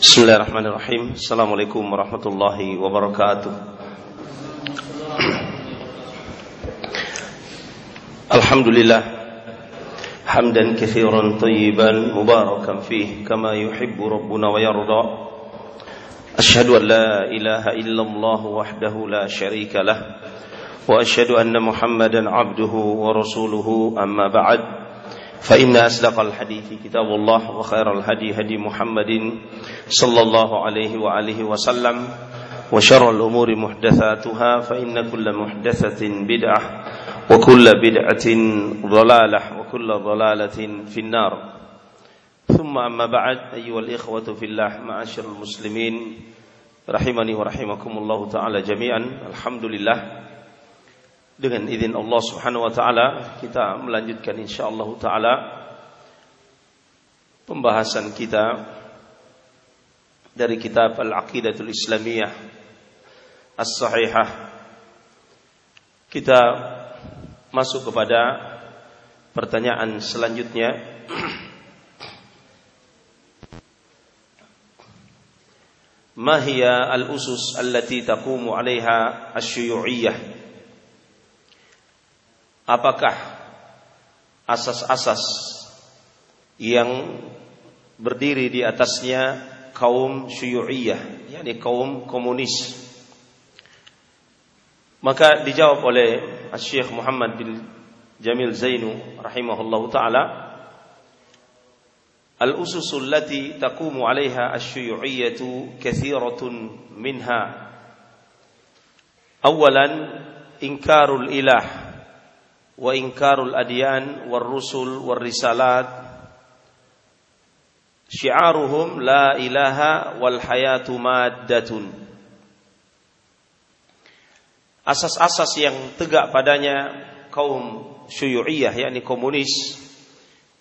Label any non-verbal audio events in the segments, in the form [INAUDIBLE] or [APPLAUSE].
بسم الله الرحمن الرحيم السلام عليكم ورحمة الله وبركاته الحمد لله حمدا كثيرا طيبا مباركا فيه كما يحب ربنا ويرضى أشهد أن لا إله إلا الله وحده لا شريك له وأشهد أن محمدا عبده ورسوله أما بعد فإن أصدق الحديث كتاب الله وخير الهدي هدي محمد صلى الله عليه وآله وسلم وشر الأمور محدثاتها فإن كل محدثة بدعة وكل بدعة ضلالة وكل ضلالة في النار. ثم أما بعد أيها الإخوة في الله معاشر المسلمين رحمني ورحمكم الله تعالى جميعا. الحمد لله. dengan izin Allah Subhanahu wa taala kita melanjutkan insyaallah taala pembahasan kita dari kitab Al-Aqidatul Islamiyah As-Sahihah kita masuk kepada pertanyaan selanjutnya [CLEARS THROAT] ما هي الأسس التي تقوم عليها الشيوعية apakah asas-asas yang berdiri di atasnya kaum syuyu'iyah yakni kaum komunis maka dijawab oleh Syekh Muhammad bin Jamil Zainu rahimahullahu taala الأسس التي تقوم عليها الشيوعية كثيرة منها أولا إنكار الإله wa inkarul adyan war rusul war risalat. Syiaruhum la ilaha wal hayatu maddatun. Asas-asas yang tegak padanya kaum syuyu'iyah yakni komunis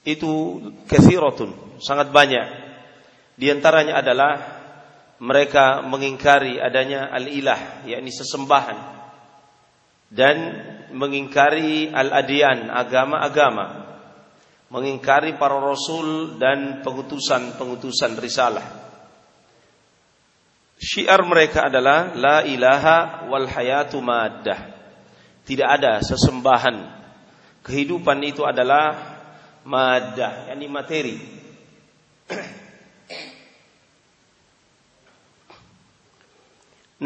itu kathiratun sangat banyak. Di antaranya adalah mereka mengingkari adanya al-ilah yakni sesembahan. Dan mengingkari al-adian agama-agama. Mengingkari para rasul dan pengutusan-pengutusan risalah. Syiar mereka adalah la ilaha wal hayatu maddah. Tidak ada sesembahan. Kehidupan itu adalah madah yakni materi.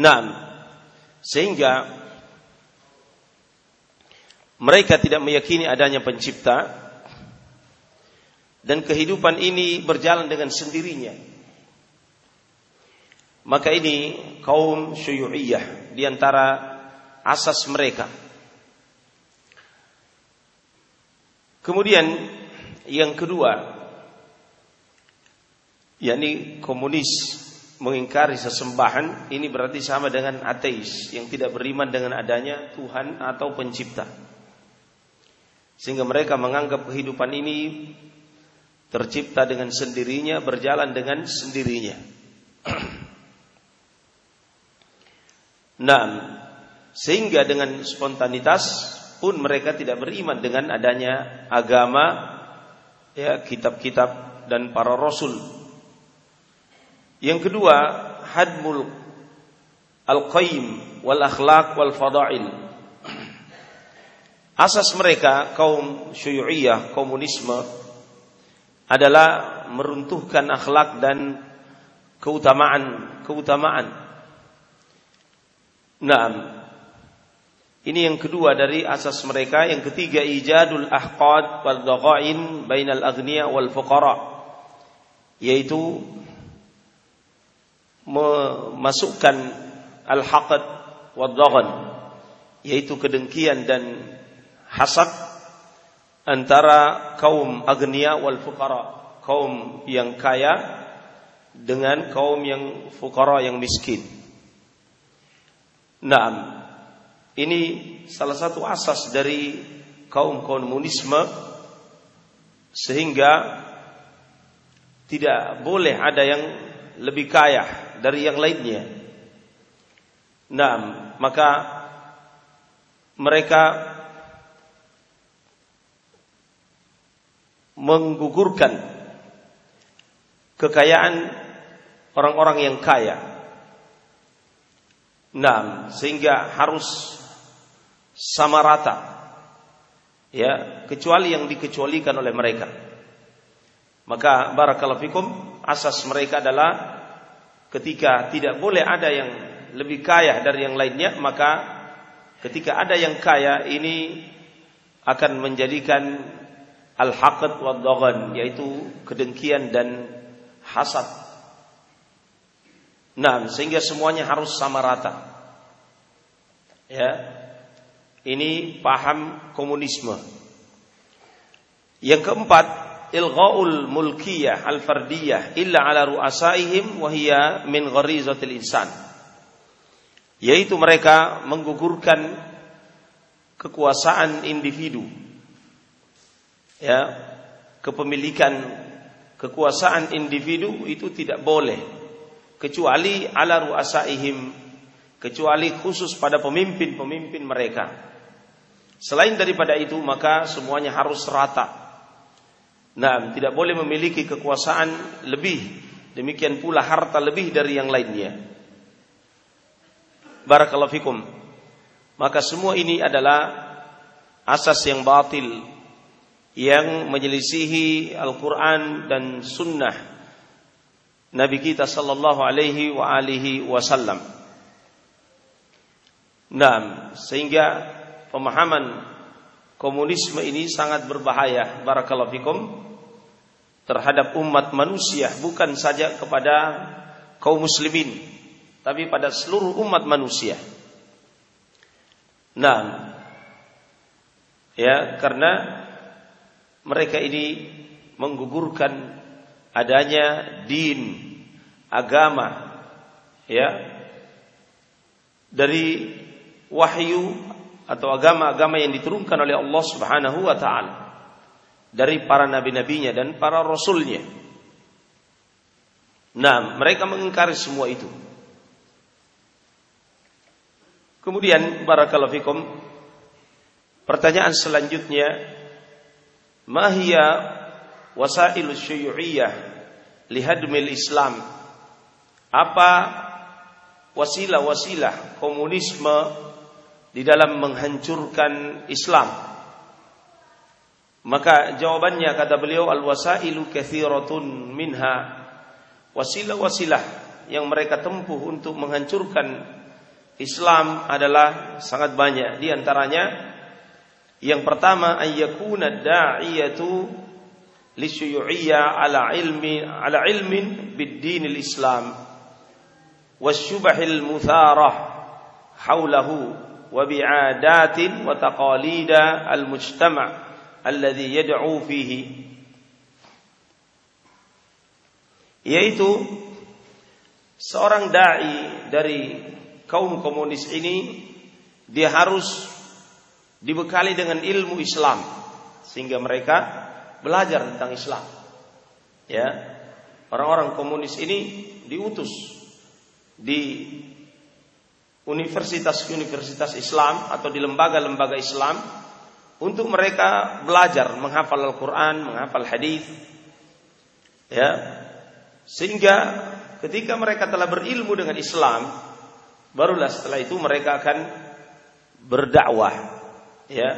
Nah, sehingga mereka tidak meyakini adanya pencipta dan kehidupan ini berjalan dengan sendirinya. Maka ini kaum syuyu'iyah di antara asas mereka. Kemudian yang kedua yakni komunis mengingkari sesembahan ini berarti sama dengan ateis yang tidak beriman dengan adanya Tuhan atau pencipta. Sehingga mereka menganggap kehidupan ini tercipta dengan sendirinya, berjalan dengan sendirinya. [CLEARS THROAT] nah, sehingga dengan spontanitas pun mereka tidak beriman dengan adanya agama ya kitab-kitab dan para rasul. Yang kedua, hadmul al-qaim wal akhlaq wal fadail. Asas mereka kaum syuyu'iyah, komunisme adalah meruntuhkan akhlak dan keutamaan-keutamaan. Nah, ini yang kedua dari asas mereka. Yang ketiga ijadul ahqad wal dhaqain bainal aghniya wal fuqara. Yaitu memasukkan al-haqad wal dhaghan yaitu kedengkian dan hasad antara kaum agniya wal fuqara, kaum yang kaya dengan kaum yang fuqara yang miskin. Naam. Ini salah satu asas dari kaum komunisme sehingga tidak boleh ada yang lebih kaya dari yang lainnya. Nah, maka mereka menggugurkan kekayaan orang-orang yang kaya. Nah, sehingga harus sama rata. Ya, kecuali yang dikecualikan oleh mereka. Maka barakallahu fikum, asas mereka adalah ketika tidak boleh ada yang lebih kaya dari yang lainnya, maka ketika ada yang kaya ini akan menjadikan al-haqad wa yaitu kedengkian dan hasad. Nah, sehingga semuanya harus sama rata. Ya. Ini paham komunisme. Yang keempat, ilghaul mulkiyah al-fardiyah illa ala ru'asaihim wa hiya min gharizatil insan. Yaitu mereka menggugurkan kekuasaan individu. Ya, kepemilikan kekuasaan individu itu tidak boleh kecuali ala ru'asaihim kecuali khusus pada pemimpin-pemimpin mereka. Selain daripada itu maka semuanya harus rata Nah, tidak boleh memiliki kekuasaan lebih. Demikian pula harta lebih dari yang lainnya. Barakallahu fikum. Maka semua ini adalah asas yang batil yang menyelisihi Al-Quran dan Sunnah Nabi kita Sallallahu Alaihi wa alihi Wasallam. Nah, sehingga pemahaman komunisme ini sangat berbahaya barakallahu fikum terhadap umat manusia bukan saja kepada kaum muslimin tapi pada seluruh umat manusia. Nah, ya karena mereka ini menggugurkan adanya din agama ya dari wahyu atau agama-agama yang diturunkan oleh Allah Subhanahu wa taala dari para nabi-nabinya dan para rasulnya. Nah, mereka mengingkari semua itu. Kemudian barakallahu fikum pertanyaan selanjutnya mahia wasailu syuyu'iyah lihadmil Islam? Apa wasilah-wasilah komunisme di dalam menghancurkan Islam. Maka jawabannya kata beliau al-wasailu kathiratun minha. Wasilah-wasilah yang mereka tempuh untuk menghancurkan Islam adalah sangat banyak. Di antaranya yang pertama ayyakuna da'iyatu lisyuyiyya ala ilmi ala ilmin bid-dinil Islam wasyubahil mutharah haulahu wa bi'adatin wa taqalida al-mujtama' alladhi yad'u fihi. Yaitu seorang dai dari kaum komunis ini dia harus dibekali dengan ilmu Islam sehingga mereka belajar tentang Islam. Ya. Orang-orang komunis ini diutus di universitas-universitas Islam atau di lembaga-lembaga Islam untuk mereka belajar menghafal Al-Qur'an, menghafal hadis. Ya. Sehingga ketika mereka telah berilmu dengan Islam, barulah setelah itu mereka akan berdakwah ya,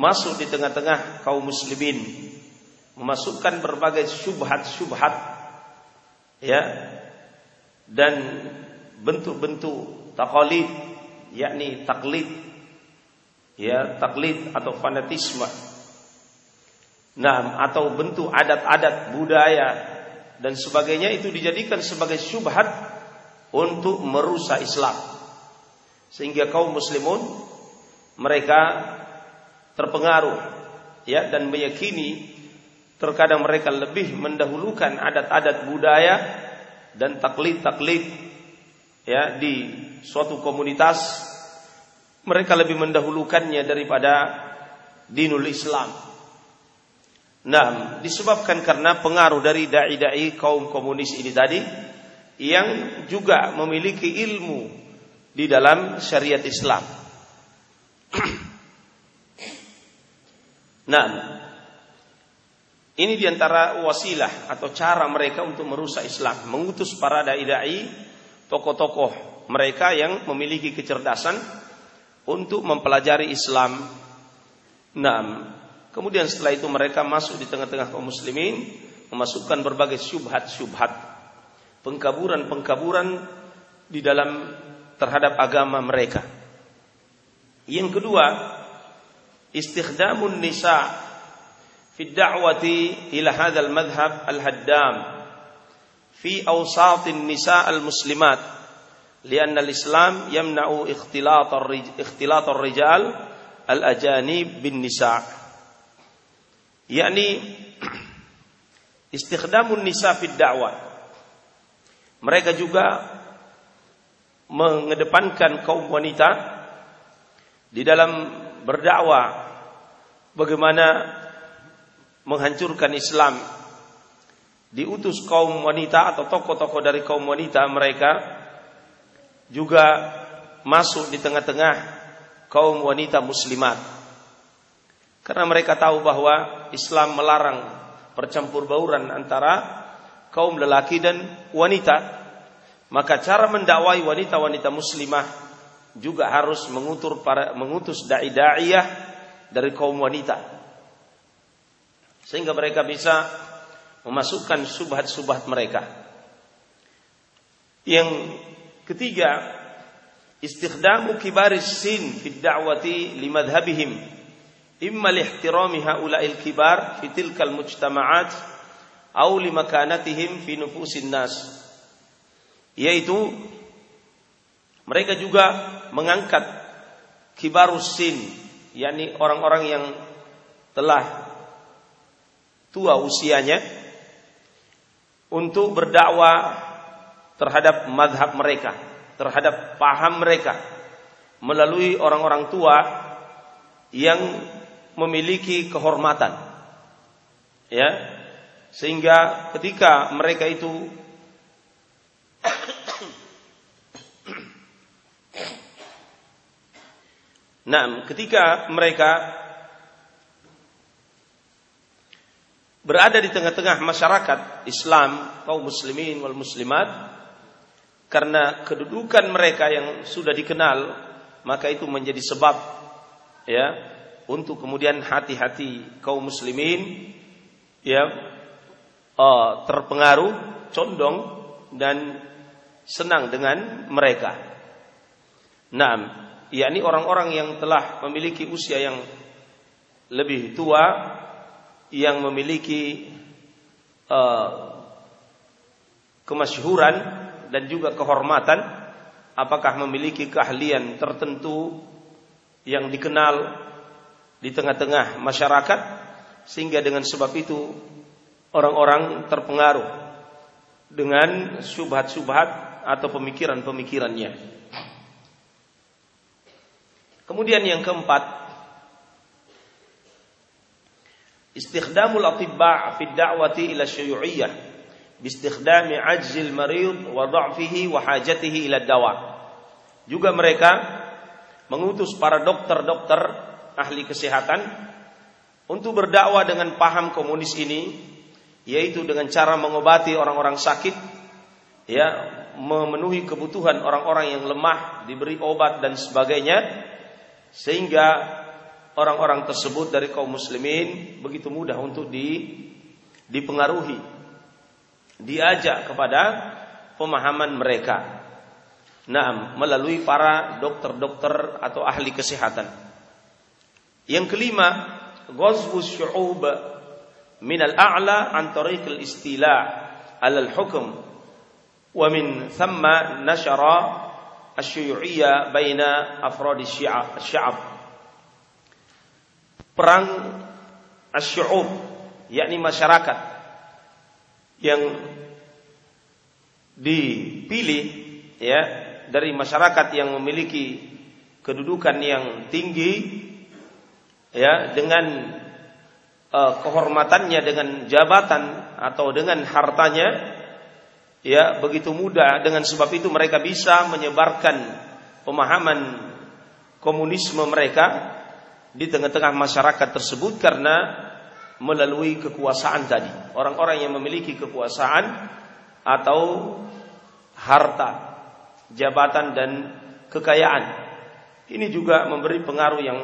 masuk di tengah-tengah kaum muslimin, memasukkan berbagai syubhat-syubhat ya dan bentuk-bentuk taklid yakni taklid ya taklid atau fanatisme. Nah atau bentuk adat-adat budaya dan sebagainya itu dijadikan sebagai syubhat untuk merusak Islam. Sehingga kaum muslimun mereka terpengaruh ya dan meyakini terkadang mereka lebih mendahulukan adat-adat budaya dan taklid-taklid ya di suatu komunitas mereka lebih mendahulukannya daripada dinul Islam. Nah, disebabkan karena pengaruh dari dai-dai kaum komunis ini tadi yang juga memiliki ilmu di dalam syariat Islam. Nah, Ini di antara wasilah atau cara mereka untuk merusak Islam. Mengutus para dai-dai, tokoh-tokoh mereka yang memiliki kecerdasan untuk mempelajari Islam. Nah, kemudian setelah itu mereka masuk di tengah-tengah kaum muslimin, memasukkan berbagai syubhat-syubhat, pengkaburan-pengkaburan di dalam terhadap agama mereka. Yang kedua, istikhdamun nisa fi da'wati ila hadzal madhhab al-haddam fi awsatin nisa al-muslimat lianna al-islam yamna'u ikhtilat ikhtilat ar-rijal al-ajanib bin nisa. Yakni [CLEARS THROAT] istikhdamun nisa fi da'wah mereka juga mengedepankan kaum wanita di dalam berdakwah bagaimana menghancurkan Islam. Diutus kaum wanita atau tokoh-tokoh dari kaum wanita mereka juga masuk di tengah-tengah kaum wanita muslimat. Karena mereka tahu bahwa Islam melarang percampur bauran antara kaum lelaki dan wanita maka cara mendakwai wanita-wanita muslimah juga harus mengutur para mengutus dai-daiyah dari kaum wanita. Sehingga mereka bisa memasukkan subhat-subhat mereka. Yang ketiga, istikhdamu kibaris sin fi da'wati limadhhabihim imma lihtirami haula'il kibar fi tilkal mujtama'at au limakanatihim fi nufusin nas. Yaitu mereka juga mengangkat kibarus sin yakni orang-orang yang telah tua usianya untuk berdakwah terhadap madhab mereka, terhadap paham mereka melalui orang-orang tua yang memiliki kehormatan. Ya. Sehingga ketika mereka itu Nah, ketika mereka berada di tengah-tengah masyarakat Islam, kaum muslimin wal muslimat karena kedudukan mereka yang sudah dikenal, maka itu menjadi sebab ya untuk kemudian hati-hati kaum muslimin ya uh, terpengaruh, condong dan senang dengan mereka. Nah, yakni orang-orang yang telah memiliki usia yang lebih tua yang memiliki uh, kemasyhuran dan juga kehormatan apakah memiliki keahlian tertentu yang dikenal di tengah-tengah masyarakat sehingga dengan sebab itu orang-orang terpengaruh dengan subhat-subhat atau pemikiran-pemikirannya. Kemudian yang keempat, istikhdamul atibba' fi da'wati ila syuyu'iyyah bistikhdami ajzil marid wa dha'fihi wa hajatihi ila dawa. Juga mereka mengutus para dokter-dokter ahli kesehatan untuk berdakwah dengan paham komunis ini yaitu dengan cara mengobati orang-orang sakit ya memenuhi kebutuhan orang-orang yang lemah diberi obat dan sebagainya sehingga orang-orang tersebut dari kaum muslimin begitu mudah untuk di, dipengaruhi, diajak kepada pemahaman mereka. Nah, melalui para dokter-dokter atau ahli kesehatan. Yang kelima, ghazwu syu'ub min al-a'la an tariq al-istila' ala al-hukm wa min thumma nashara asyuyu'iyah baina afradi sya'ab perang asyu'ub yakni masyarakat yang dipilih ya dari masyarakat yang memiliki kedudukan yang tinggi ya dengan uh, kehormatannya dengan jabatan atau dengan hartanya ya begitu mudah dengan sebab itu mereka bisa menyebarkan pemahaman komunisme mereka di tengah-tengah masyarakat tersebut karena melalui kekuasaan tadi. Orang-orang yang memiliki kekuasaan atau harta, jabatan dan kekayaan. Ini juga memberi pengaruh yang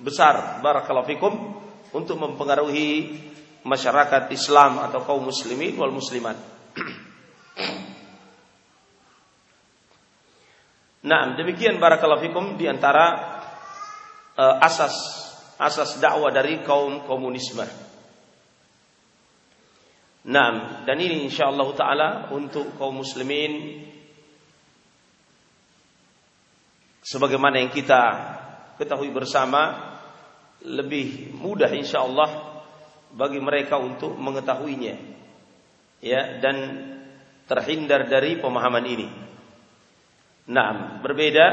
besar barakallahu untuk mempengaruhi masyarakat Islam atau kaum muslimin wal muslimat. [CLEARS THROAT] Nah, demikian barakallahu fikum di antara uh, asas asas dakwah dari kaum komunisme. Nah, dan ini insyaallah taala untuk kaum muslimin sebagaimana yang kita ketahui bersama lebih mudah insyaallah bagi mereka untuk mengetahuinya ya dan terhindar dari pemahaman ini. Nah, berbeda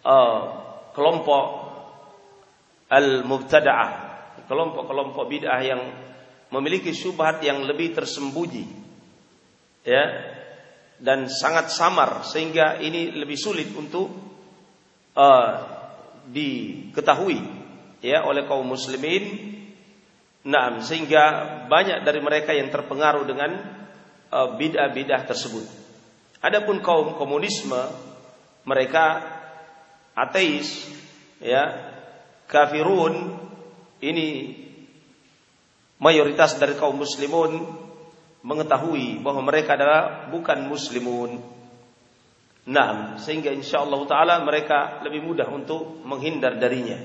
uh, kelompok al-mubtada'ah, kelompok-kelompok bid'ah yang memiliki syubhat yang lebih tersembunyi. Ya. Dan sangat samar sehingga ini lebih sulit untuk uh, diketahui ya oleh kaum muslimin. Nah, sehingga banyak dari mereka yang terpengaruh dengan bid'ah-bid'ah tersebut. Adapun kaum komunisme mereka ateis ya kafirun ini mayoritas dari kaum muslimun mengetahui bahwa mereka adalah bukan muslimun. Nah, sehingga insya Allah taala mereka lebih mudah untuk menghindar darinya.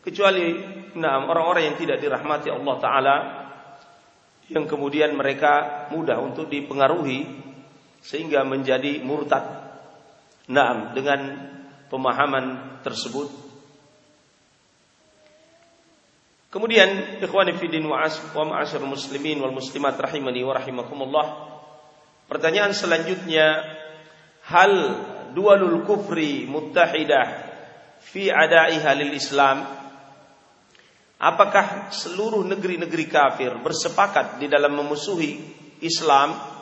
Kecuali nah orang-orang yang tidak dirahmati Allah taala yang kemudian mereka mudah untuk dipengaruhi sehingga menjadi murtad. Nah, dengan pemahaman tersebut. Kemudian ikhwani fi din wa ma'asyar muslimin wal muslimat rahimani wa rahimakumullah. Pertanyaan selanjutnya, hal dualul kufri muttahidah fi ada'iha lil Islam? Apakah seluruh negeri-negeri kafir bersepakat di dalam memusuhi Islam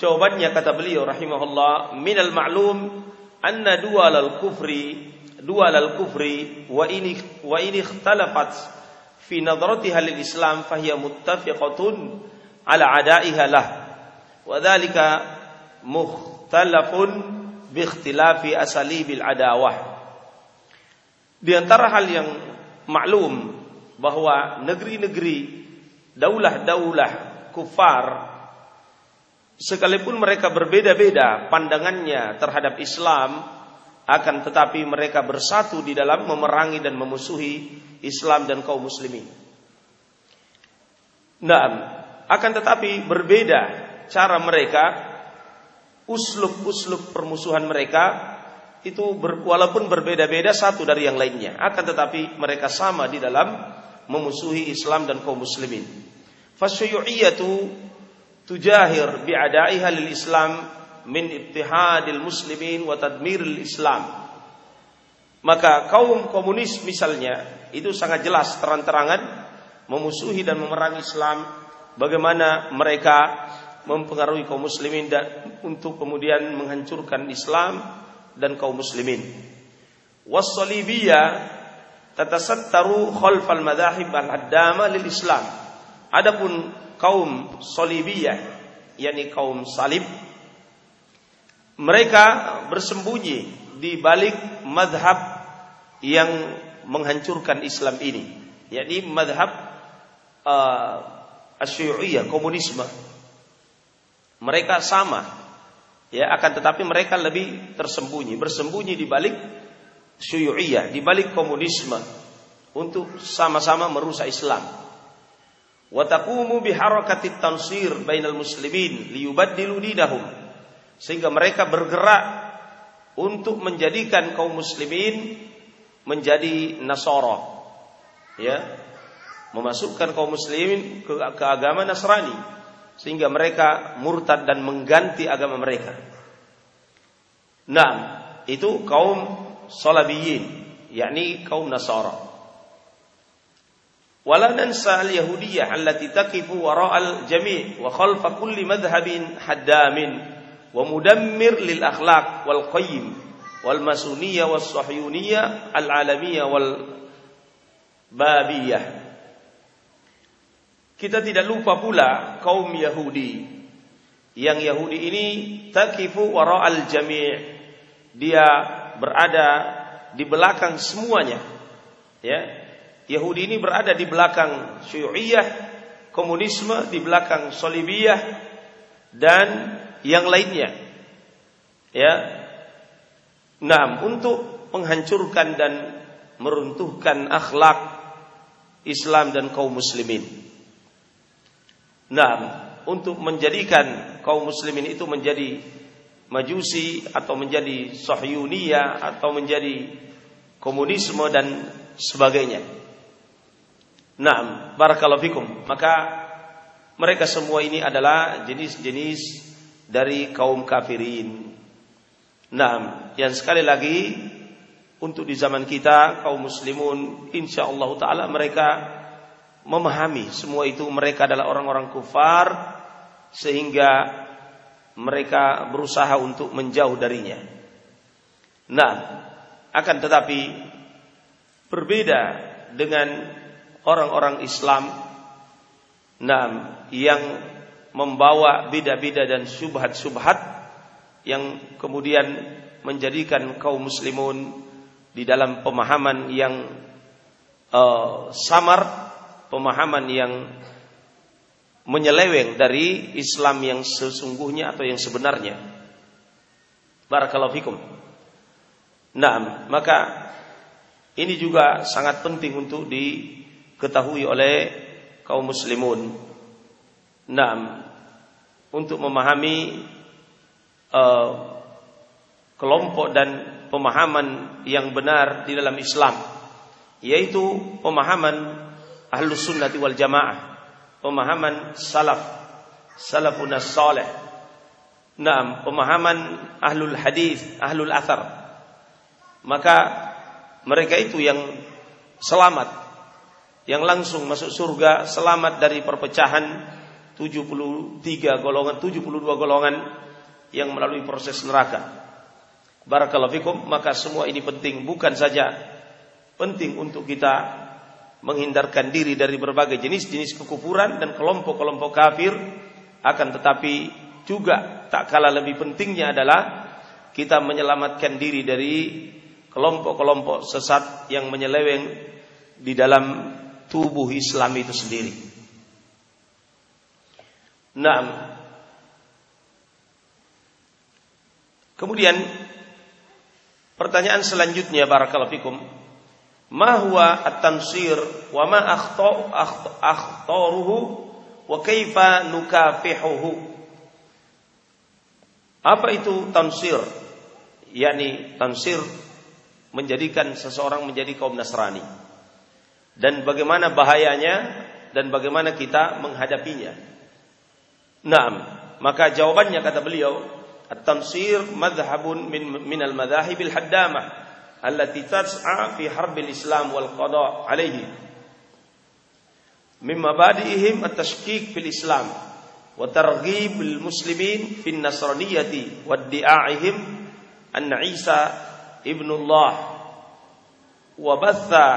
Jawabannya kata beliau rahimahullah, minal ma'lum anna dual al-kufri dual al-kufri wa ini wa ini ikhtalafat fi nadratiha lil Islam fahiya muttafiqatun ala adaiha lah. Wa dhalika mukhtalafun bi ikhtilafi asalibil adawah. Di antara hal yang maklum bahwa negeri-negeri daulah-daulah kufar Sekalipun mereka berbeda-beda pandangannya terhadap Islam, akan tetapi mereka bersatu di dalam memerangi dan memusuhi Islam dan kaum muslimin. Nah, akan tetapi berbeda cara mereka, uslub-uslub permusuhan mereka itu ber, walaupun berbeda-beda satu dari yang lainnya, akan tetapi mereka sama di dalam memusuhi Islam dan kaum muslimin. Fasyuyu'iyatu tujahir bi'adaiha lil Islam min ittihadil muslimin wa tadmiril Islam. Maka kaum komunis misalnya itu sangat jelas terang-terangan memusuhi dan memerangi Islam bagaimana mereka mempengaruhi kaum muslimin dan untuk kemudian menghancurkan Islam dan kaum muslimin. Was-salibiyah tatasattaru khalfal madahib al-haddama lil Islam. Adapun kaum Salibiyah yakni kaum salib mereka bersembunyi di balik madhab yang menghancurkan Islam ini yakni madhab uh, asyu'iyah komunisme mereka sama ya akan tetapi mereka lebih tersembunyi bersembunyi di balik syu'iyah di balik komunisme untuk sama-sama merusak Islam. Wa taqumu biharakati tansir bainal muslimin liyubaddilu dinahum. Sehingga mereka bergerak untuk menjadikan kaum muslimin menjadi nasara. Ya memasukkan kaum muslimin ke, ke agama Nasrani sehingga mereka murtad dan mengganti agama mereka. Nah, itu kaum Salabiyin, yakni kaum Nasara. Wala nansa al-Yahudiyah allati taqifu wara' al-jami' wa khalfa kulli madhhabin haddamin wa mudammir lil akhlaq wal qayyim wal masuniyah was sahyuniyah al alamiyah wal babiyah kita tidak lupa pula kaum Yahudi. Yang Yahudi ini takifu wara al-jami' dia berada di belakang semuanya. Ya. Yahudi ini berada di belakang Syu'iyah, komunisme, di belakang Solibiyah dan yang lainnya. Ya. Nah, untuk menghancurkan dan meruntuhkan akhlak Islam dan kaum muslimin. Nah, untuk menjadikan kaum muslimin itu menjadi majusi atau menjadi sahyuniyah atau menjadi komunisme dan sebagainya. Nah, barakallahu fikum. Maka mereka semua ini adalah jenis-jenis dari kaum kafirin. Nah, yang sekali lagi untuk di zaman kita kaum muslimun insyaallah taala mereka memahami semua itu mereka adalah orang-orang kufar sehingga mereka berusaha untuk menjauh darinya. Nah, akan tetapi berbeda dengan orang-orang Islam nah, yang membawa beda-beda dan subhat-subhat yang kemudian menjadikan kaum muslimun di dalam pemahaman yang uh, samar pemahaman yang menyeleweng dari Islam yang sesungguhnya atau yang sebenarnya. Barakallahu fikum. Nah, maka ini juga sangat penting untuk diketahui oleh kaum muslimun. Nah, untuk memahami uh, kelompok dan pemahaman yang benar di dalam Islam, yaitu pemahaman ahlus sunnati wal jamaah pemahaman salaf salafun salih Naam, pemahaman ahlul hadis, ahlul athar. Maka mereka itu yang selamat, yang langsung masuk surga, selamat dari perpecahan 73 golongan, 72 golongan yang melalui proses neraka. Barakallahu fikum, maka semua ini penting, bukan saja penting untuk kita menghindarkan diri dari berbagai jenis-jenis kekufuran dan kelompok-kelompok kafir. Akan tetapi juga tak kalah lebih pentingnya adalah kita menyelamatkan diri dari kelompok-kelompok sesat yang menyeleweng di dalam tubuh Islam itu sendiri. Nah, kemudian pertanyaan selanjutnya barakallahu fikum ma huwa at-tansir wa ma akhtaruhu wa kaifa nukafihuhu. Apa itu tansir? Yakni tansir menjadikan seseorang menjadi kaum Nasrani. Dan bagaimana bahayanya dan bagaimana kita menghadapinya. Naam maka jawabannya kata beliau at-tansir madhhabun min min al-madhahibil haddamah allati tas'a fi harbil Islam wal qada alaihi min mabadi'ihim at-tashkik fil Islam wa targhib al muslimin fi nasraniyati wa di'a'ihim anna Isa ibnullah wa batha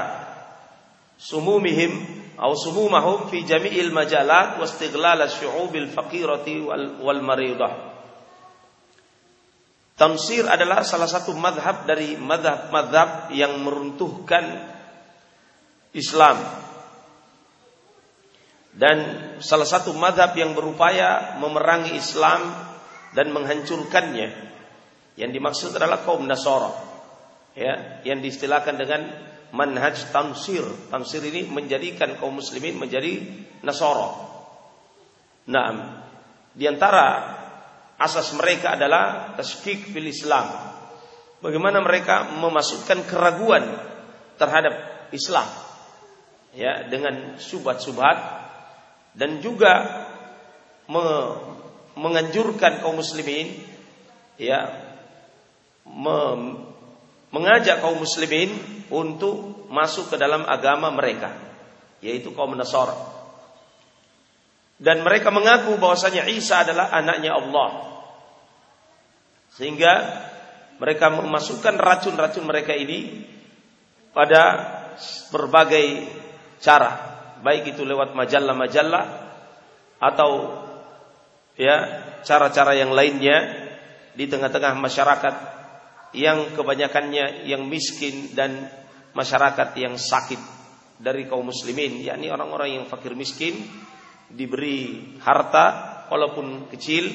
sumumihim aw sumumahum fi jami'il majalat wa istighlal asy-syu'ub al-faqirati wal, wal maridah Tamsir adalah salah satu madhab dari madhab-madhab yang meruntuhkan Islam. Dan salah satu madhab yang berupaya memerangi Islam dan menghancurkannya. Yang dimaksud adalah kaum Nasara. Ya, yang diistilahkan dengan manhaj tamsir. Tamsir ini menjadikan kaum muslimin menjadi Nasara. Nah, di antara asas mereka adalah tasfik fil Islam. Bagaimana mereka memasukkan keraguan terhadap Islam ya dengan subhat-subhat dan juga me menganjurkan kaum muslimin ya me mengajak kaum muslimin untuk masuk ke dalam agama mereka yaitu kaum Nasara dan mereka mengaku bahwasanya Isa adalah anaknya Allah. Sehingga mereka memasukkan racun-racun mereka ini pada berbagai cara baik itu lewat majalah-majalah atau ya cara-cara yang lainnya di tengah-tengah masyarakat yang kebanyakannya yang miskin dan masyarakat yang sakit dari kaum muslimin yakni orang-orang yang fakir miskin diberi harta walaupun kecil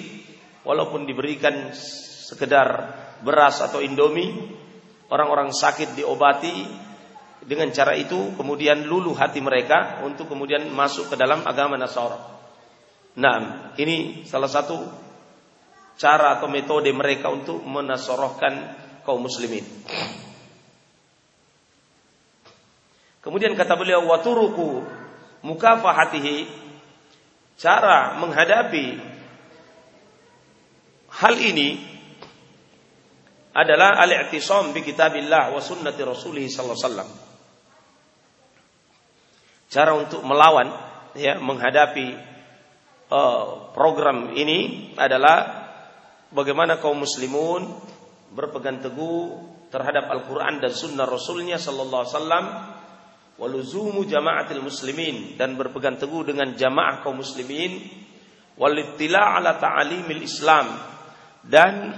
walaupun diberikan sekedar beras atau indomie orang-orang sakit diobati dengan cara itu kemudian luluh hati mereka untuk kemudian masuk ke dalam agama Nasara. Nah, ini salah satu cara atau metode mereka untuk menasorohkan kaum muslimin. Kemudian kata beliau waturuku mukafahatihi cara menghadapi hal ini adalah al-i'tisam bi kitabillah wa sunnati rasulih sallallahu wasallam. Cara untuk melawan ya menghadapi uh, program ini adalah bagaimana kaum muslimun berpegang teguh terhadap Al-Qur'an dan sunnah Rasulnya sallallahu alaihi wasallam waluzumu jama'atil muslimin. Dan berpegang teguh dengan jamaah kaum muslimin. Walittila ala ta'alimil Islam. Dan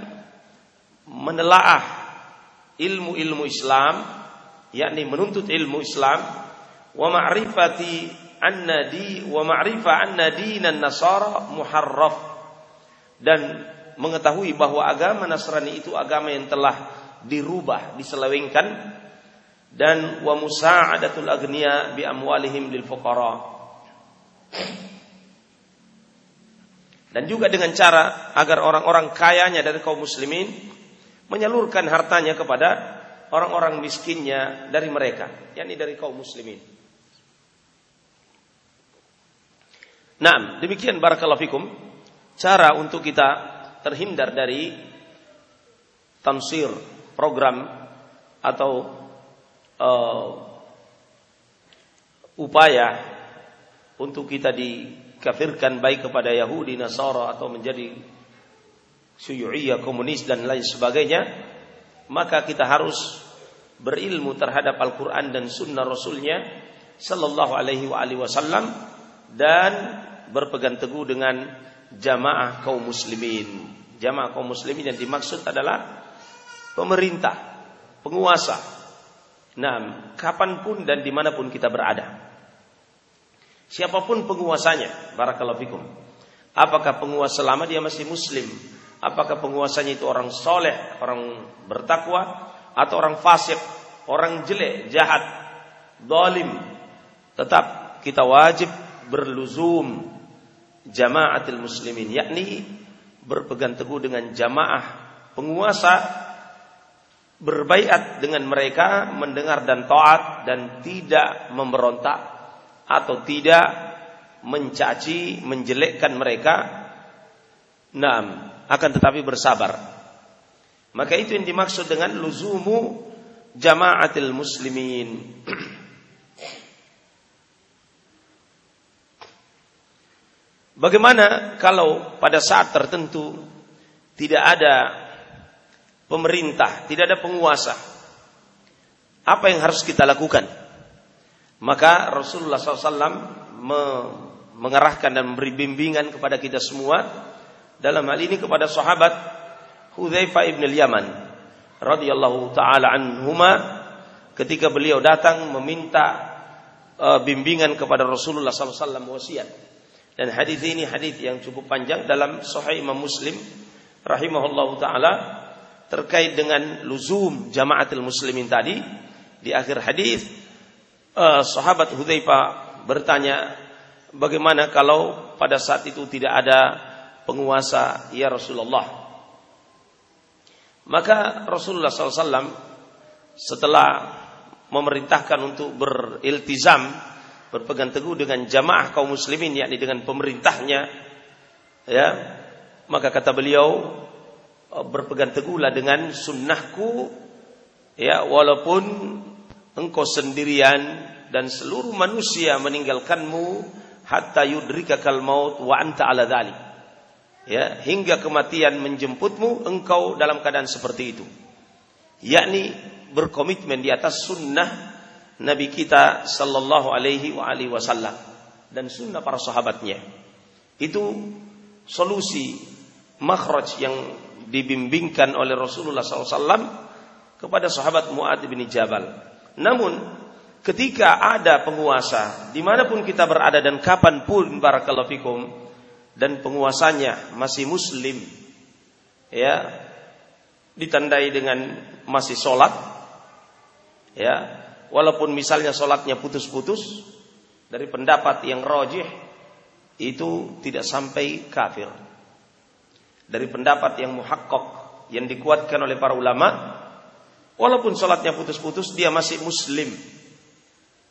menelaah ilmu-ilmu Islam yakni menuntut ilmu Islam wa ma'rifati anna di wa ma'rifa anna dinan nasara muharraf. Dan mengetahui bahwa agama Nasrani itu agama yang telah dirubah, diselewengkan dan wa musa'adatul agniya bi amwalihim lil fuqara. Dan juga dengan cara agar orang-orang kayanya dari kaum muslimin menyalurkan hartanya kepada orang-orang miskinnya dari mereka, yakni dari kaum muslimin. Nah, demikian barakallahu fikum cara untuk kita terhindar dari tansir program atau uh, upaya untuk kita dikafirkan baik kepada Yahudi, Nasara atau menjadi syuyu'iyah, komunis dan lain sebagainya, maka kita harus berilmu terhadap Al-Quran dan Sunnah Rasulnya Sallallahu Alaihi Wasallam dan berpegang teguh dengan jamaah kaum muslimin. Jamaah kaum muslimin yang dimaksud adalah pemerintah, penguasa, Nah, kapan pun dan di mana pun kita berada. Siapa pun penguasanya, barakallahu fikum. Apakah penguasa lama dia masih muslim? Apakah penguasanya itu orang soleh, orang bertakwa, atau orang fasik, orang jelek, jahat, dolim? Tetap kita wajib berluzum jamaatil muslimin, yakni berpegang teguh dengan jamaah penguasa berbaiat dengan mereka, mendengar dan taat dan tidak memberontak atau tidak mencaci, menjelekkan mereka. Naam, akan tetapi bersabar. Maka itu yang dimaksud dengan luzumu jamaatil muslimin. Bagaimana kalau pada saat tertentu tidak ada pemerintah, tidak ada penguasa. Apa yang harus kita lakukan? Maka Rasulullah SAW mengerahkan dan memberi bimbingan kepada kita semua dalam hal ini kepada sahabat Hudzaifah ibn al-Yaman radhiyallahu taala anhuma ketika beliau datang meminta uh, bimbingan kepada Rasulullah SAW wasiat. Dan hadis ini hadis yang cukup panjang dalam Sahih Imam Muslim rahimahullahu taala terkait dengan luzum jamaatil muslimin tadi di akhir hadis uh, sahabat Hudzaifah bertanya bagaimana kalau pada saat itu tidak ada penguasa ya Rasulullah? Maka Rasulullah SAW setelah memerintahkan untuk beriltizam berpegang teguh dengan jamaah kaum muslimin yakni dengan pemerintahnya ya maka kata beliau berpegang teguhlah dengan sunnahku ya walaupun engkau sendirian dan seluruh manusia meninggalkanmu hatta yudrikakal maut wa anta ala dhalik ya hingga kematian menjemputmu engkau dalam keadaan seperti itu yakni berkomitmen di atas sunnah Nabi kita sallallahu alaihi wa alihi wasallam dan sunnah para sahabatnya. Itu solusi makhraj yang dibimbingkan oleh Rasulullah SAW kepada sahabat Mu'ad bin Jabal. Namun ketika ada penguasa di mana pun kita berada dan kapan pun barakallahu fikum dan penguasanya masih muslim ya ditandai dengan masih sholat ya walaupun misalnya sholatnya putus-putus dari pendapat yang rojih itu tidak sampai kafir dari pendapat yang muhakkok yang dikuatkan oleh para ulama walaupun sholatnya putus-putus dia masih muslim.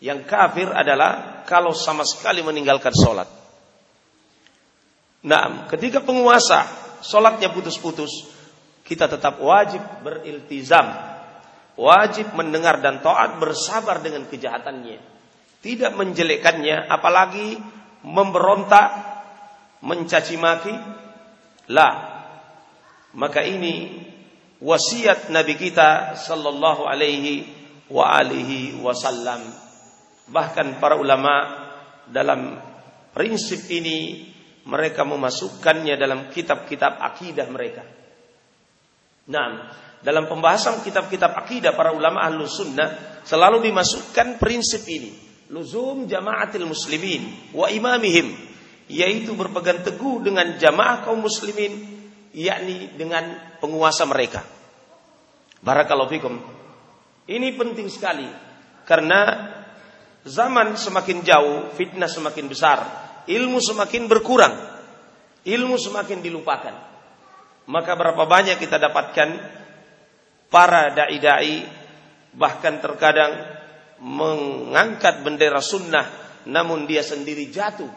Yang kafir adalah kalau sama sekali meninggalkan sholat nah ketika penguasa sholatnya putus-putus kita tetap wajib beriltizam wajib mendengar dan taat bersabar dengan kejahatannya. Tidak menjelekkannya apalagi memberontak mencaci maki. Lah maka ini wasiat Nabi kita sallallahu alaihi wa alihi wasallam. Bahkan para ulama dalam prinsip ini mereka memasukkannya dalam kitab-kitab akidah mereka. Nah, dalam pembahasan kitab-kitab akidah para ulama ahlu sunnah selalu dimasukkan prinsip ini. Luzum jamaatil muslimin wa imamihim. Yaitu berpegang teguh dengan jamaah kaum muslimin yakni dengan penguasa mereka. Barakallahu fikum. Ini penting sekali karena zaman semakin jauh, fitnah semakin besar, ilmu semakin berkurang, ilmu semakin dilupakan. Maka berapa banyak kita dapatkan para dai-dai bahkan terkadang mengangkat bendera sunnah namun dia sendiri jatuh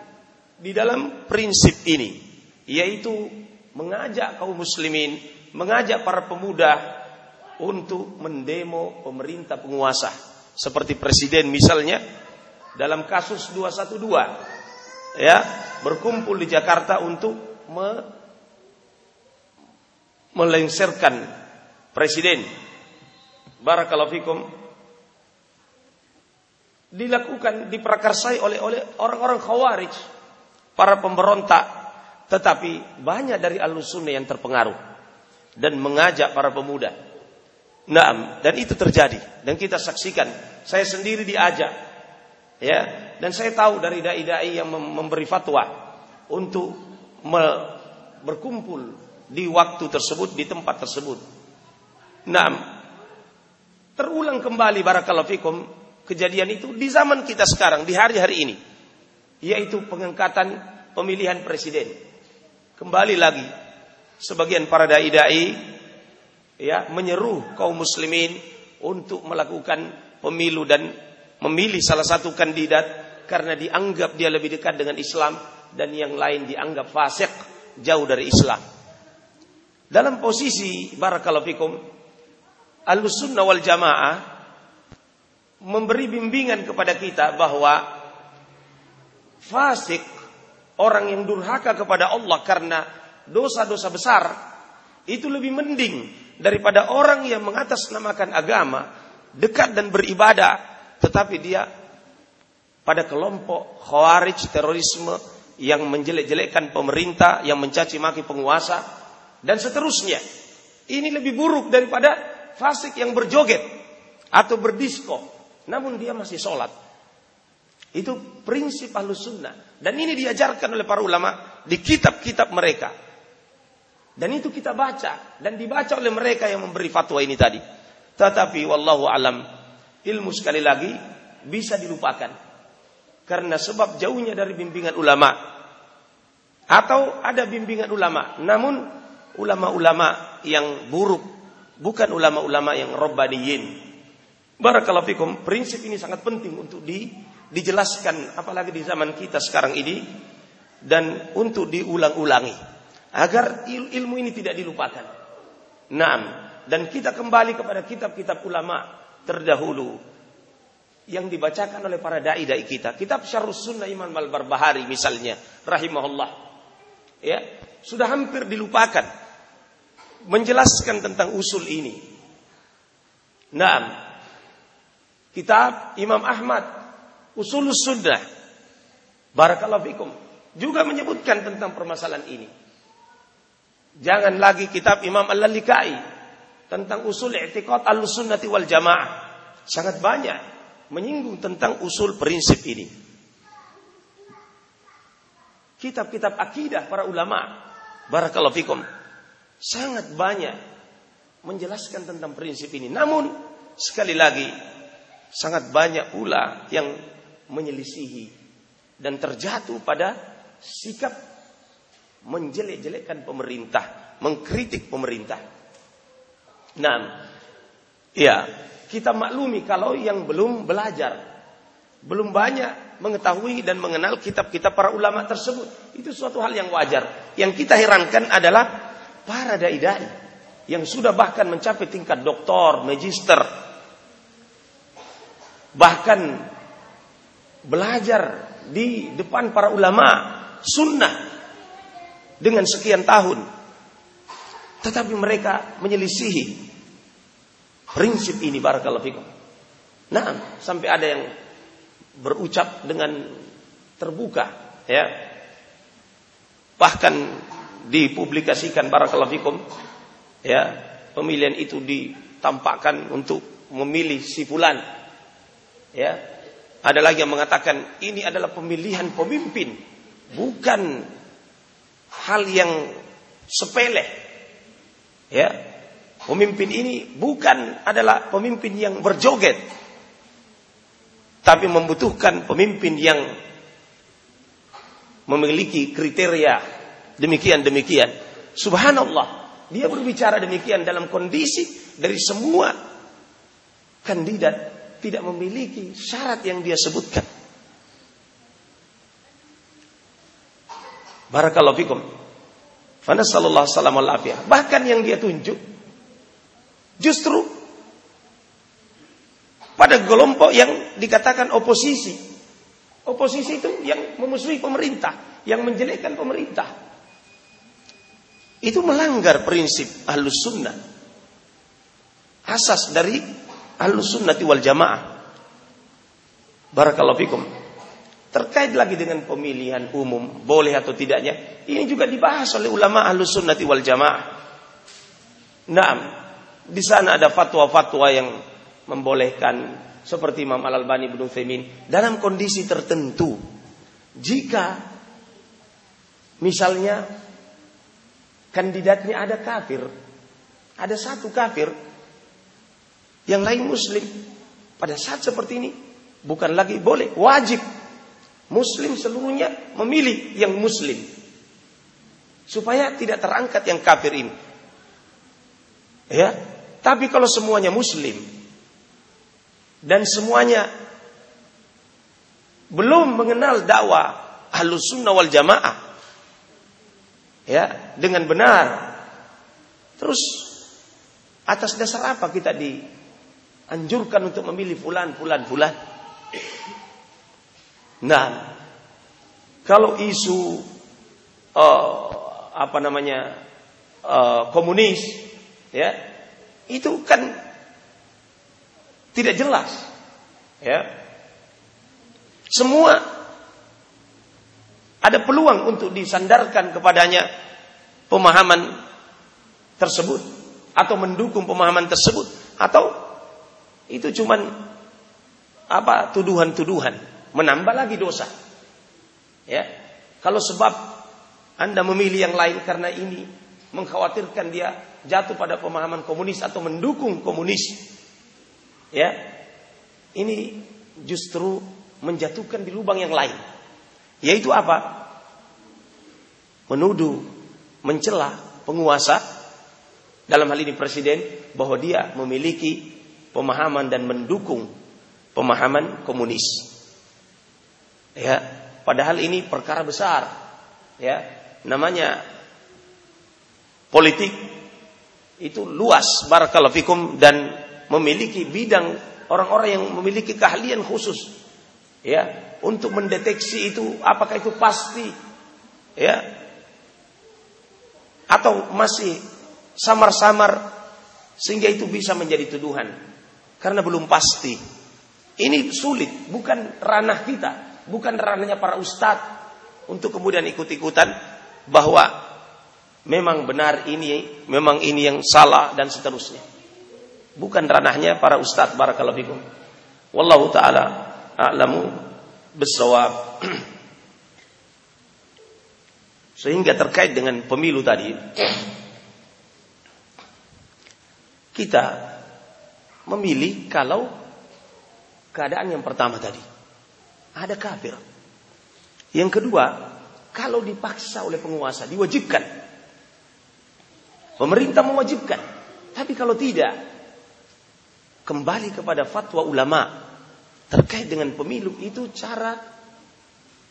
di dalam prinsip ini yaitu mengajak kaum muslimin, mengajak para pemuda untuk mendemo pemerintah penguasa. Seperti presiden misalnya dalam kasus 212 ya, berkumpul di Jakarta untuk me melengsarkan presiden. Barakallahu fikum dilakukan diprakarsai oleh oleh orang-orang khawarij para pemberontak tetapi banyak dari sunnah yang terpengaruh dan mengajak para pemuda. Nah, dan itu terjadi dan kita saksikan. Saya sendiri diajak, ya, dan saya tahu dari dai-dai yang memberi fatwa untuk berkumpul di waktu tersebut di tempat tersebut. Nah, terulang kembali barakallahu fikum kejadian itu di zaman kita sekarang di hari-hari ini yaitu pengangkatan pemilihan presiden. Kembali lagi sebagian para dai-dai ya menyeru kaum muslimin untuk melakukan pemilu dan memilih salah satu kandidat karena dianggap dia lebih dekat dengan Islam dan yang lain dianggap fasik jauh dari Islam. Dalam posisi barakallahu fikum Al-Sunnah wal Jamaah memberi bimbingan kepada kita bahwa fasik orang yang durhaka kepada Allah karena dosa-dosa besar itu lebih mending daripada orang yang mengatasnamakan agama, dekat dan beribadah, tetapi dia pada kelompok khawarij terorisme yang menjelek-jelekkan pemerintah, yang mencaci maki penguasa dan seterusnya. Ini lebih buruk daripada fasik yang berjoget atau berdisko, namun dia masih sholat. Itu prinsip ahlus sunnah. Dan ini diajarkan oleh para ulama di kitab-kitab mereka. Dan itu kita baca. Dan dibaca oleh mereka yang memberi fatwa ini tadi. Tetapi wallahu alam ilmu sekali lagi bisa dilupakan. Karena sebab jauhnya dari bimbingan ulama. Atau ada bimbingan ulama. Namun ulama-ulama yang buruk. Bukan ulama-ulama yang robbaniyin. Barakallahu fikum. Prinsip ini sangat penting untuk di dijelaskan apalagi di zaman kita sekarang ini dan untuk diulang-ulangi agar il ilmu ini tidak dilupakan. Naam, dan kita kembali kepada kitab-kitab ulama terdahulu yang dibacakan oleh para dai-dai kita. Kitab Syarhus Sunnah Imam Al-Barbahari misalnya, rahimahullah. Ya, sudah hampir dilupakan menjelaskan tentang usul ini. Naam. Kitab Imam Ahmad Usul Sunnah. Barakallahu fikum. Juga menyebutkan tentang permasalahan ini. Jangan lagi kitab Imam Al-Lalikai tentang usul i'tiqad al-sunnati wal jamaah. Sangat banyak menyinggung tentang usul prinsip ini. Kitab-kitab akidah para ulama. Barakallahu fikum. Sangat banyak menjelaskan tentang prinsip ini. Namun sekali lagi sangat banyak pula yang menyelisihi dan terjatuh pada sikap menjelek-jelekkan pemerintah, mengkritik pemerintah. Nah, ya, kita maklumi kalau yang belum belajar, belum banyak mengetahui dan mengenal kitab-kitab para ulama tersebut, itu suatu hal yang wajar. Yang kita herankan adalah para dai-dai yang sudah bahkan mencapai tingkat doktor, magister, bahkan belajar di depan para ulama sunnah dengan sekian tahun. Tetapi mereka menyelisihi prinsip ini barakallahu fikum. Nah sampai ada yang berucap dengan terbuka ya. Bahkan dipublikasikan barakallahu fikum ya. Pemilihan itu ditampakkan untuk memilih si fulan Ya. Ada lagi yang mengatakan ini adalah pemilihan pemimpin, bukan hal yang sepele. Ya. Pemimpin ini bukan adalah pemimpin yang berjoget, tapi membutuhkan pemimpin yang memiliki kriteria demikian-demikian. Subhanallah, dia berbicara demikian dalam kondisi dari semua kandidat tidak memiliki syarat yang dia sebutkan. Barakallahu fikum. Fanasallallahu salam al Bahkan yang dia tunjuk justru pada kelompok yang dikatakan oposisi. Oposisi itu yang memusuhi pemerintah, yang menjelekkan pemerintah. Itu melanggar prinsip ahlus sunnah. Asas dari Ahlus sunnati wal jamaah. Barakallahu fikum. Terkait lagi dengan pemilihan umum, boleh atau tidaknya, ini juga dibahas oleh ulama ahlus sunnati wal jamaah. Nah, di sana ada fatwa-fatwa yang membolehkan seperti Imam Al Albani bin Utsaimin dalam kondisi tertentu. Jika misalnya kandidatnya ada kafir, ada satu kafir, yang lain muslim. Pada saat seperti ini bukan lagi boleh, wajib muslim seluruhnya memilih yang muslim. Supaya tidak terangkat yang kafir ini. Ya, tapi kalau semuanya muslim dan semuanya belum mengenal dakwah Ahlus Sunnah wal Jamaah ya dengan benar terus atas dasar apa kita di anjurkan untuk memilih fulan, fulan, fulan. Nah, kalau isu uh, apa namanya uh, komunis, ya itu kan tidak jelas, ya. Semua ada peluang untuk disandarkan kepadanya pemahaman tersebut atau mendukung pemahaman tersebut atau itu cuman apa tuduhan-tuduhan, menambah lagi dosa. Ya. Kalau sebab Anda memilih yang lain karena ini mengkhawatirkan dia jatuh pada pemahaman komunis atau mendukung komunis. Ya. Ini justru menjatuhkan di lubang yang lain. Yaitu apa? Menuduh, mencela penguasa dalam hal ini presiden bahwa dia memiliki pemahaman dan mendukung pemahaman komunis. Ya, padahal ini perkara besar. Ya, namanya politik itu luas barakallahu fikum dan memiliki bidang orang-orang yang memiliki keahlian khusus ya untuk mendeteksi itu apakah itu pasti ya atau masih samar-samar sehingga itu bisa menjadi tuduhan karena belum pasti. Ini sulit, bukan ranah kita, bukan ranahnya para ustadz untuk kemudian ikut-ikutan bahwa memang benar ini, memang ini yang salah dan seterusnya. Bukan ranahnya para ustadz barakallahu fikum. Wallahu taala a'lamu bisawab. [CLEARS THROAT] Sehingga terkait dengan pemilu tadi, [CLEARS THROAT] kita memilih kalau keadaan yang pertama tadi ada kafir. Yang kedua, kalau dipaksa oleh penguasa diwajibkan. Pemerintah mewajibkan. Tapi kalau tidak, kembali kepada fatwa ulama terkait dengan pemilu itu cara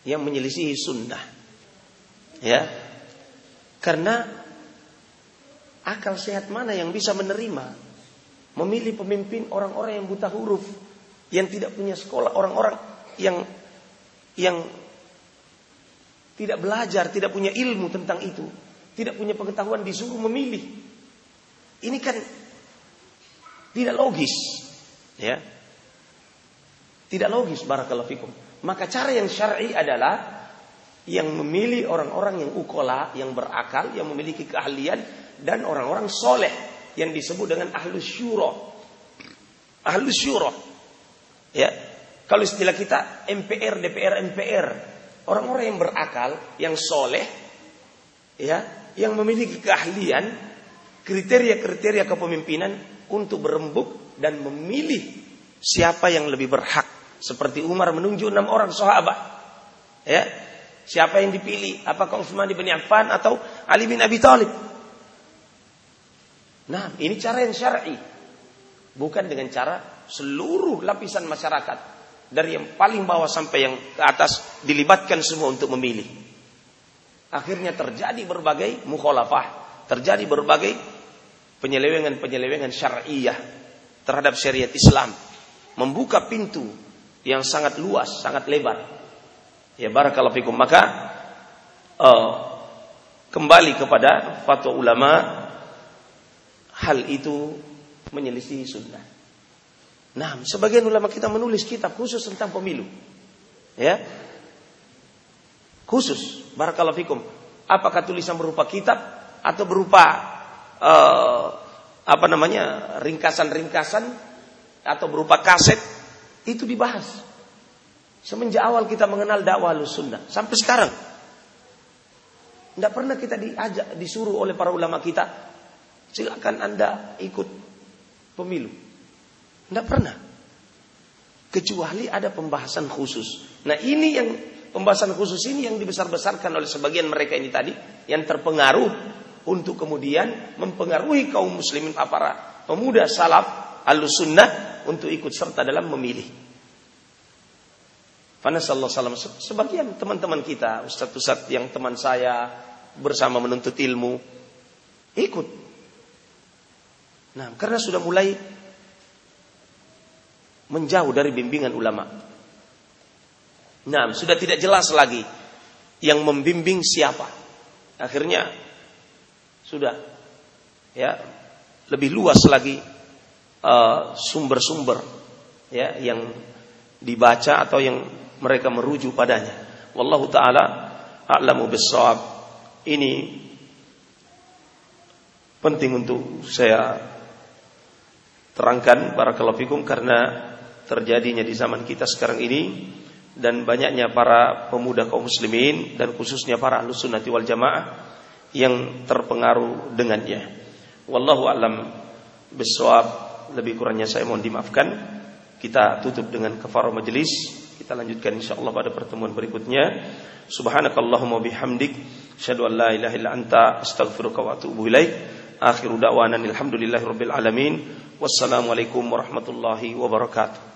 yang menyelisihi sunnah. Ya. Karena akal sehat mana yang bisa menerima memilih pemimpin orang-orang yang buta huruf, yang tidak punya sekolah, orang-orang yang yang tidak belajar, tidak punya ilmu tentang itu, tidak punya pengetahuan disuruh memilih. Ini kan tidak logis, ya. Tidak logis barakallahu fikum. Maka cara yang syar'i adalah yang memilih orang-orang yang ukola, yang berakal, yang memiliki keahlian dan orang-orang soleh yang disebut dengan ahlus syuro. Ahlus syuro. Ya. Kalau istilah kita MPR, DPR, MPR. Orang-orang yang berakal, yang soleh, ya, yang memiliki keahlian, kriteria-kriteria kepemimpinan untuk berembuk dan memilih siapa yang lebih berhak. Seperti Umar menunjuk enam orang sahabat. Ya, Siapa yang dipilih? Apakah Utsman bin Affan atau Ali bin Abi Thalib? Nah, ini cara yang syar'i. Bukan dengan cara seluruh lapisan masyarakat dari yang paling bawah sampai yang ke atas dilibatkan semua untuk memilih. Akhirnya terjadi berbagai mukhalafah, terjadi berbagai penyelewengan-penyelewengan syariah terhadap syariat Islam, membuka pintu yang sangat luas, sangat lebar Ya barakallahu fikum. Maka uh, kembali kepada fatwa ulama hal itu menyelisih sunnah. Nah, sebagian ulama kita menulis kitab khusus tentang pemilu. Ya. Khusus barakallahu fikum. Apakah tulisan berupa kitab atau berupa uh, apa namanya? ringkasan-ringkasan atau berupa kaset itu dibahas. Semenjak awal kita mengenal dakwah sunnah sampai sekarang. Tidak pernah kita diajak, disuruh oleh para ulama kita, silakan anda ikut pemilu. Tidak pernah. Kecuali ada pembahasan khusus. Nah ini yang pembahasan khusus ini yang dibesar-besarkan oleh sebagian mereka ini tadi, yang terpengaruh untuk kemudian mempengaruhi kaum muslimin para pemuda salaf al sunnah untuk ikut serta dalam memilih. Salam. Sebagian teman-teman kita, ustadz-ustadz yang teman saya bersama menuntut ilmu, ikut. Nah, karena sudah mulai menjauh dari bimbingan ulama. Nah, sudah tidak jelas lagi yang membimbing siapa. Akhirnya sudah ya lebih luas lagi eh, sumber-sumber uh, ya yang dibaca atau yang mereka merujuk padanya. Wallahu taala a'lamu bissawab. Ini penting untuk saya terangkan barakallahu fikum karena terjadinya di zaman kita sekarang ini dan banyaknya para pemuda kaum muslimin dan khususnya para ahlu sunnati wal jamaah yang terpengaruh dengannya. Wallahu alam bisawab. Lebih kurangnya saya mohon dimaafkan. Kita tutup dengan kafarah majelis. Kita lanjutkan insyaallah pada pertemuan berikutnya. Subhanakallahumma bihamdik asyhadu an la ilaha illa anta astaghfiruka wa atubu ilaik. Akhiru da'wana alhamdulillahi rabbil alamin. Wassalamualaikum warahmatullahi wabarakatuh.